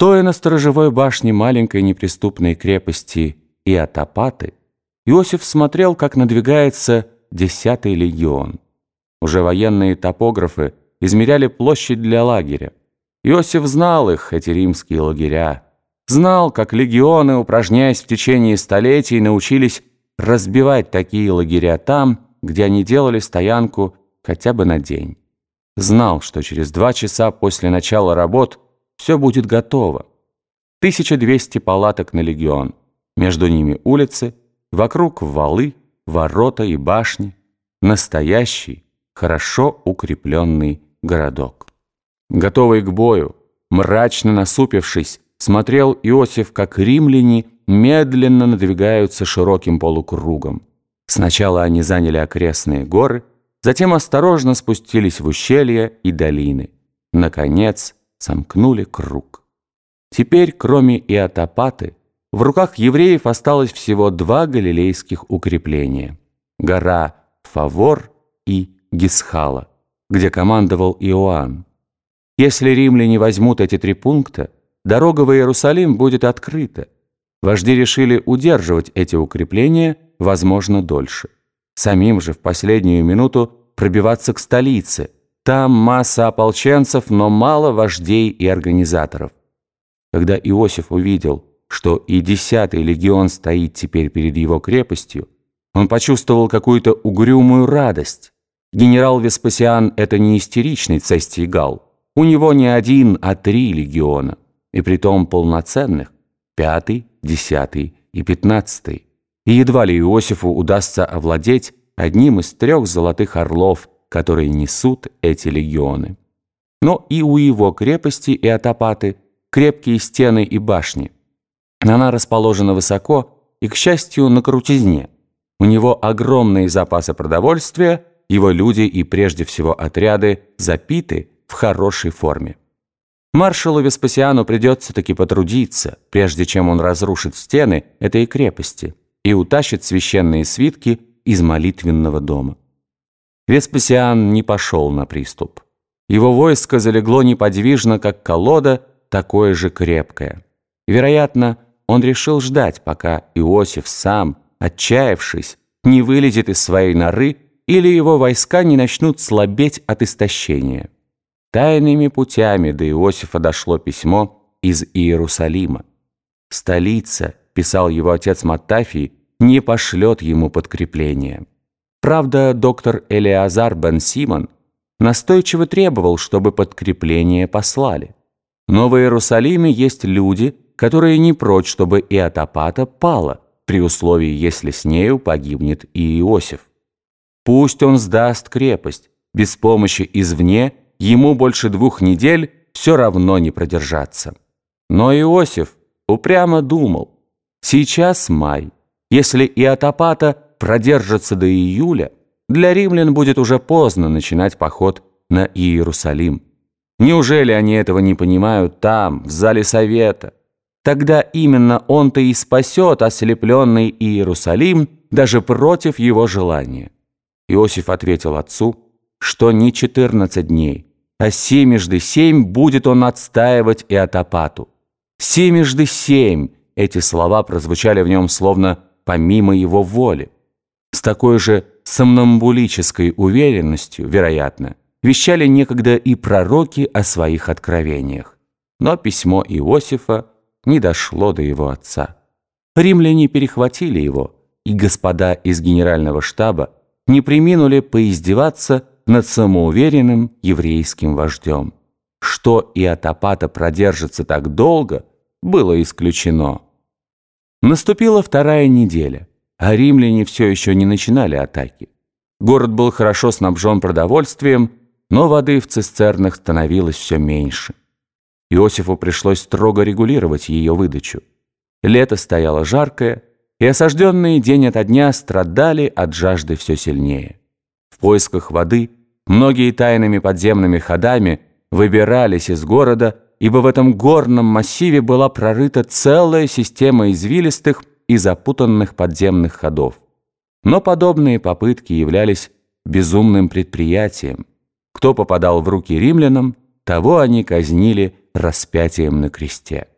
Стоя на сторожевой башне маленькой неприступной крепости Иотопаты, Иосиф смотрел, как надвигается десятый легион. Уже военные топографы измеряли площадь для лагеря. Иосиф знал их, эти римские лагеря. Знал, как легионы, упражняясь в течение столетий, научились разбивать такие лагеря там, где они делали стоянку хотя бы на день. Знал, что через два часа после начала работ все будет готово. 1200 палаток на легион. Между ними улицы, вокруг валы, ворота и башни. Настоящий, хорошо укрепленный городок. Готовый к бою, мрачно насупившись, смотрел Иосиф, как римляне медленно надвигаются широким полукругом. Сначала они заняли окрестные горы, затем осторожно спустились в ущелья и долины. Наконец, сомкнули круг. Теперь, кроме Иотопаты, в руках евреев осталось всего два галилейских укрепления – гора Фавор и Гисхала, где командовал Иоанн. Если римляне возьмут эти три пункта, дорога в Иерусалим будет открыта. Вожди решили удерживать эти укрепления, возможно, дольше. Самим же в последнюю минуту пробиваться к столице – там масса ополченцев, но мало вождей и организаторов. Когда Иосиф увидел, что и десятый легион стоит теперь перед его крепостью, он почувствовал какую-то угрюмую радость. Генерал Веспасиан – это не истеричный цестий-гал. У него не один, а три легиона, и притом полноценных – пятый, десятый и пятнадцатый. И едва ли Иосифу удастся овладеть одним из трех золотых орлов – которые несут эти легионы. Но и у его крепости и Атапаты крепкие стены и башни. Она расположена высоко и, к счастью, на крутизне. У него огромные запасы продовольствия, его люди и прежде всего отряды запиты в хорошей форме. Маршалу Веспасиану придется таки потрудиться, прежде чем он разрушит стены этой крепости и утащит священные свитки из молитвенного дома. Веспасиан не пошел на приступ. Его войско залегло неподвижно, как колода, такое же крепкое. Вероятно, он решил ждать, пока Иосиф сам, отчаявшись, не вылезет из своей норы или его войска не начнут слабеть от истощения. Тайными путями до Иосифа дошло письмо из Иерусалима. «Столица», — писал его отец Маттафий, — «не пошлет ему подкрепление». Правда, доктор Элиазар Бен Симон настойчиво требовал, чтобы подкрепление послали. Но в Иерусалиме есть люди, которые не прочь, чтобы Иотопата пала, при условии, если с нею погибнет и Иосиф. Пусть он сдаст крепость, без помощи извне ему больше двух недель все равно не продержаться. Но Иосиф упрямо думал, сейчас май, если Иотопата – продержится до июля, для римлян будет уже поздно начинать поход на Иерусалим. Неужели они этого не понимают там, в зале совета? Тогда именно он-то и спасет ослепленный Иерусалим даже против его желания. Иосиф ответил отцу, что не 14 дней, а семежды семь будет он отстаивать и атапату. Семежды семь эти слова прозвучали в нем словно помимо его воли. С такой же сомнамбулической уверенностью, вероятно, вещали некогда и пророки о своих откровениях. Но письмо Иосифа не дошло до его отца. Римляне перехватили его, и господа из генерального штаба не приминули поиздеваться над самоуверенным еврейским вождем. Что и Атапата продержится так долго, было исключено. Наступила вторая неделя а римляне все еще не начинали атаки. Город был хорошо снабжен продовольствием, но воды в цистернах становилось все меньше. Иосифу пришлось строго регулировать ее выдачу. Лето стояло жаркое, и осажденные день ото дня страдали от жажды все сильнее. В поисках воды многие тайными подземными ходами выбирались из города, ибо в этом горном массиве была прорыта целая система извилистых и запутанных подземных ходов. Но подобные попытки являлись безумным предприятием. Кто попадал в руки римлянам, того они казнили распятием на кресте.